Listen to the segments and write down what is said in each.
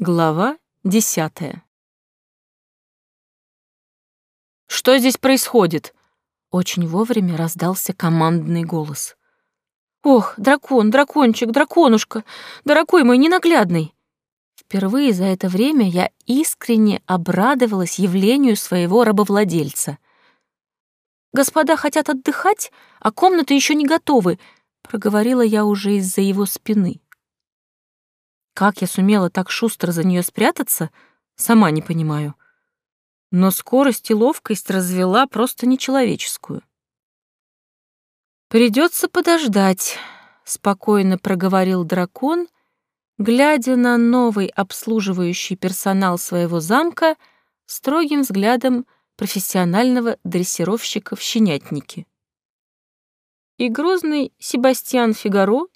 Глава десятая. «Что здесь происходит?» Очень вовремя раздался командный голос. «Ох, дракон, дракончик, драконушка, дорогой мой ненаглядный!» Впервые за это время я искренне обрадовалась явлению своего рабовладельца. «Господа хотят отдыхать, а комнаты еще не готовы», — проговорила я уже из-за его спины. Как я сумела так шустро за нее спрятаться, сама не понимаю. Но скорость и ловкость развела просто нечеловеческую. Придется подождать», — спокойно проговорил дракон, глядя на новый обслуживающий персонал своего замка строгим взглядом профессионального дрессировщика в щенятнике. И грозный Себастьян Фигаро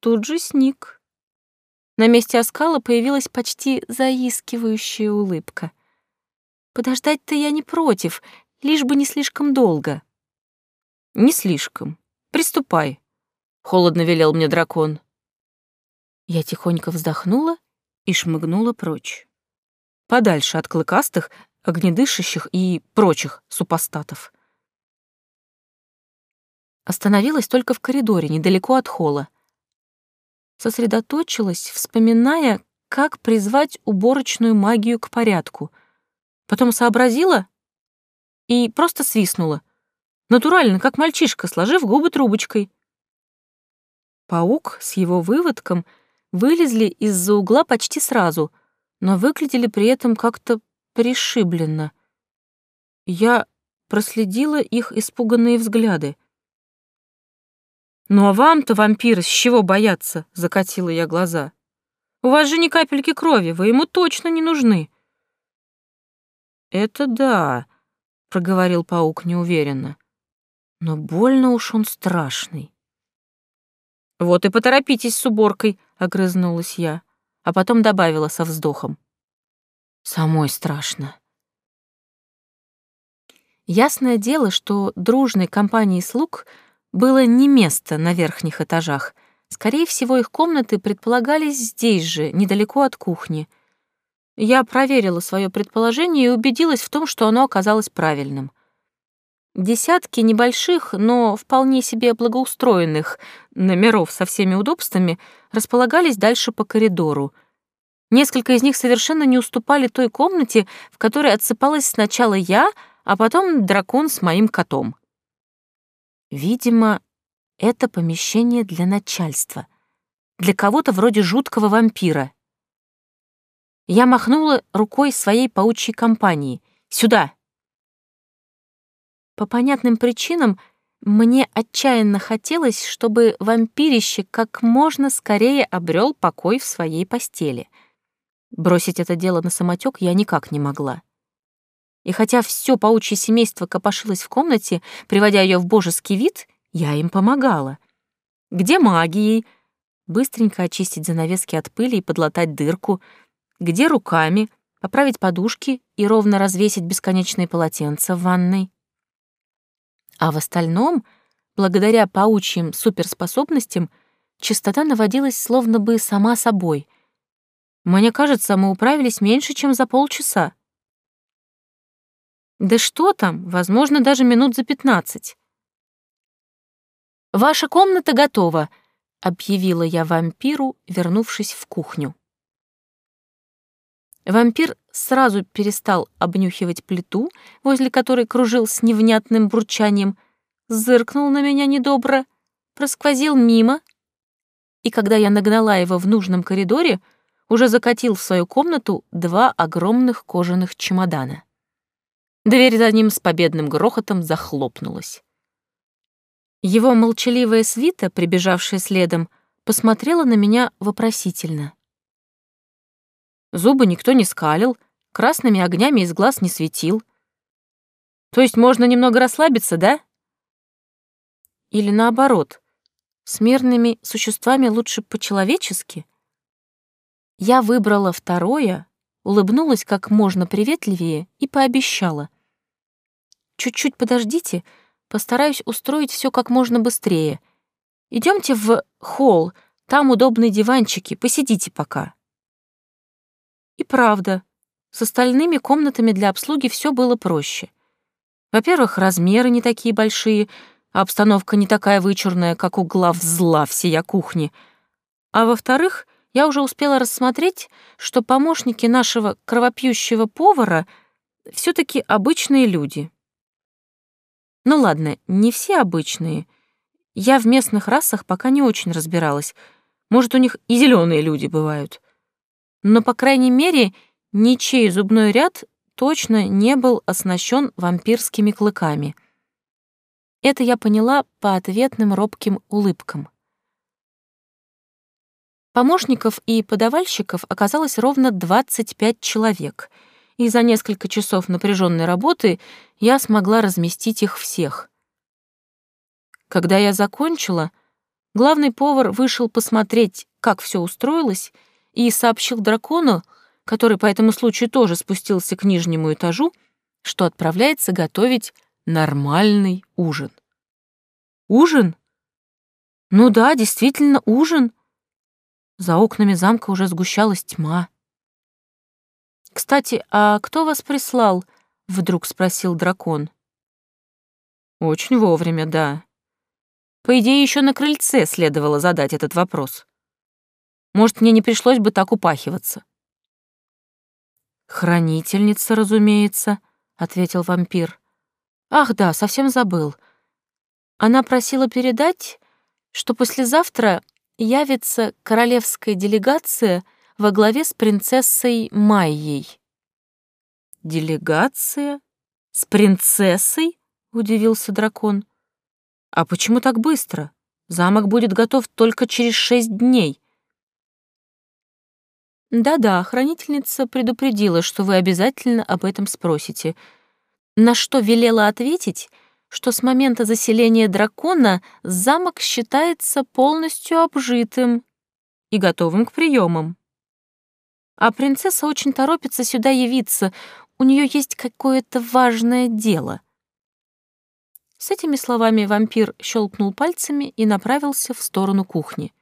тут же сник. На месте оскала появилась почти заискивающая улыбка. «Подождать-то я не против, лишь бы не слишком долго». «Не слишком. Приступай», — холодно велел мне дракон. Я тихонько вздохнула и шмыгнула прочь. Подальше от клыкастых, огнедышащих и прочих супостатов. Остановилась только в коридоре, недалеко от холла сосредоточилась, вспоминая, как призвать уборочную магию к порядку. Потом сообразила и просто свистнула. Натурально, как мальчишка, сложив губы трубочкой. Паук с его выводком вылезли из-за угла почти сразу, но выглядели при этом как-то пришибленно. Я проследила их испуганные взгляды. «Ну а вам-то, вампиры, с чего бояться?» — закатила я глаза. «У вас же ни капельки крови, вы ему точно не нужны». «Это да», — проговорил паук неуверенно. «Но больно уж он страшный». «Вот и поторопитесь с уборкой», — огрызнулась я, а потом добавила со вздохом. «Самой страшно». Ясное дело, что дружной компании слуг — было не место на верхних этажах. Скорее всего, их комнаты предполагались здесь же, недалеко от кухни. Я проверила свое предположение и убедилась в том, что оно оказалось правильным. Десятки небольших, но вполне себе благоустроенных номеров со всеми удобствами располагались дальше по коридору. Несколько из них совершенно не уступали той комнате, в которой отсыпалась сначала я, а потом дракон с моим котом. Видимо, это помещение для начальства, для кого-то вроде жуткого вампира. Я махнула рукой своей паучьей компании. «Сюда!» По понятным причинам мне отчаянно хотелось, чтобы вампирище как можно скорее обрел покой в своей постели. Бросить это дело на самотек я никак не могла. И хотя все паучье семейство копошилось в комнате, приводя ее в божеский вид, я им помогала. Где магией? Быстренько очистить занавески от пыли и подлатать дырку. Где руками? Поправить подушки и ровно развесить бесконечные полотенца в ванной. А в остальном, благодаря паучьим суперспособностям, чистота наводилась словно бы сама собой. Мне кажется, мы управились меньше, чем за полчаса. Да что там, возможно, даже минут за пятнадцать. «Ваша комната готова», — объявила я вампиру, вернувшись в кухню. Вампир сразу перестал обнюхивать плиту, возле которой кружил с невнятным бурчанием, зыркнул на меня недобро, просквозил мимо, и когда я нагнала его в нужном коридоре, уже закатил в свою комнату два огромных кожаных чемодана. Дверь за ним с победным грохотом захлопнулась. Его молчаливая свита, прибежавшая следом, посмотрела на меня вопросительно. Зубы никто не скалил, красными огнями из глаз не светил. То есть можно немного расслабиться, да? Или наоборот, с мирными существами лучше по-человечески? Я выбрала второе, улыбнулась как можно приветливее и пообещала. «Чуть-чуть подождите, постараюсь устроить все как можно быстрее. Идемте в холл, там удобные диванчики, посидите пока». И правда, с остальными комнатами для обслуги все было проще. Во-первых, размеры не такие большие, а обстановка не такая вычурная, как у глав зла всея кухни. А во-вторых, я уже успела рассмотреть, что помощники нашего кровопьющего повара все таки обычные люди. Ну ладно, не все обычные. Я в местных расах пока не очень разбиралась. Может, у них и зеленые люди бывают. Но, по крайней мере, ничей зубной ряд точно не был оснащен вампирскими клыками. Это я поняла по ответным робким улыбкам. Помощников и подавальщиков оказалось ровно 25 человек, и за несколько часов напряженной работы я смогла разместить их всех. Когда я закончила, главный повар вышел посмотреть, как все устроилось, и сообщил дракону, который по этому случаю тоже спустился к нижнему этажу, что отправляется готовить нормальный ужин. Ужин? Ну да, действительно, ужин. За окнами замка уже сгущалась тьма. «Кстати, а кто вас прислал?» — вдруг спросил дракон. «Очень вовремя, да. По идее, еще на крыльце следовало задать этот вопрос. Может, мне не пришлось бы так упахиваться». «Хранительница, разумеется», — ответил вампир. «Ах да, совсем забыл. Она просила передать, что послезавтра явится королевская делегация во главе с принцессой Майей. «Делегация? С принцессой?» — удивился дракон. «А почему так быстро? Замок будет готов только через шесть дней». «Да-да, хранительница предупредила, что вы обязательно об этом спросите», на что велела ответить, что с момента заселения дракона замок считается полностью обжитым и готовым к приемам. А принцесса очень торопится сюда явиться, у нее есть какое-то важное дело. С этими словами вампир щелкнул пальцами и направился в сторону кухни.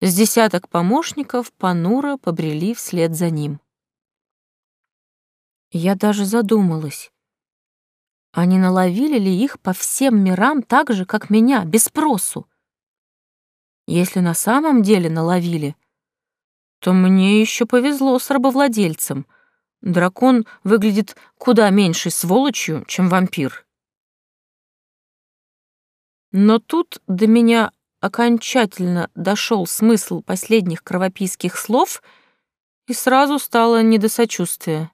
С десяток помощников понуро побрели вслед за ним. Я даже задумалась, не наловили ли их по всем мирам так же, как меня, без спросу? Если на самом деле наловили, то мне еще повезло с рабовладельцем. Дракон выглядит куда меньшей сволочью, чем вампир. Но тут до меня окончательно дошел смысл последних кровопийских слов, и сразу стало не до сочувствия.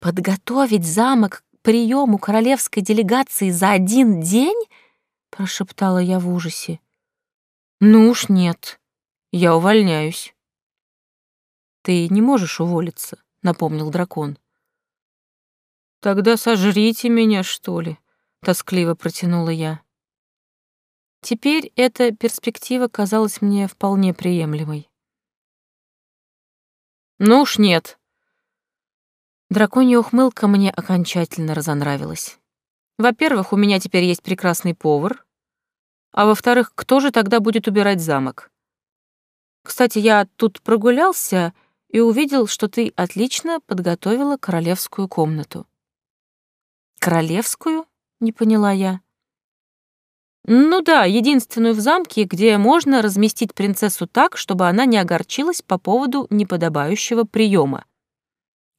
«Подготовить замок к приему королевской делегации за один день?» — прошептала я в ужасе. «Ну уж нет, я увольняюсь». «Ты не можешь уволиться», — напомнил дракон. «Тогда сожрите меня, что ли?» — тоскливо протянула я. Теперь эта перспектива казалась мне вполне приемлемой. «Ну уж нет», Драконья ухмылка мне окончательно разонравилась. Во-первых, у меня теперь есть прекрасный повар, а во-вторых, кто же тогда будет убирать замок? Кстати, я тут прогулялся и увидел, что ты отлично подготовила королевскую комнату. Королевскую? Не поняла я. Ну да, единственную в замке, где можно разместить принцессу так, чтобы она не огорчилась по поводу неподобающего приема.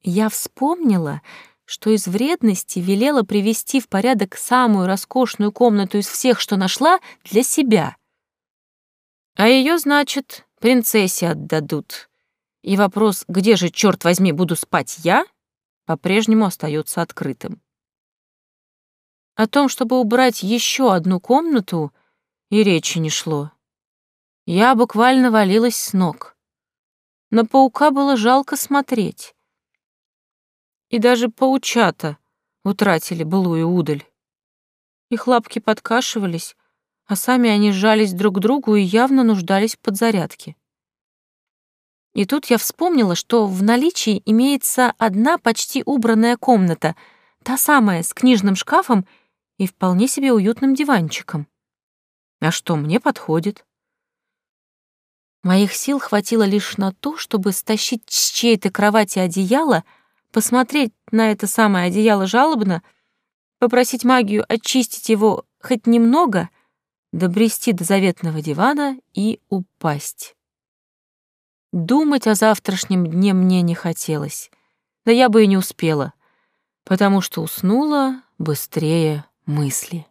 Я вспомнила, что из вредности велела привести в порядок самую роскошную комнату из всех, что нашла, для себя. А ее, значит, принцессе отдадут. И вопрос, где же, черт возьми, буду спать я, по-прежнему остается открытым. О том, чтобы убрать еще одну комнату, и речи не шло. Я буквально валилась с ног. На паука было жалко смотреть и даже паучата утратили былую удаль. Их лапки подкашивались, а сами они сжались друг к другу и явно нуждались в подзарядке. И тут я вспомнила, что в наличии имеется одна почти убранная комната, та самая, с книжным шкафом и вполне себе уютным диванчиком. А что, мне подходит. Моих сил хватило лишь на то, чтобы стащить с чьей-то кровати одеяло, посмотреть на это самое одеяло жалобно, попросить магию очистить его хоть немного, добрести до заветного дивана и упасть. Думать о завтрашнем дне мне не хотелось, да я бы и не успела, потому что уснула быстрее мысли.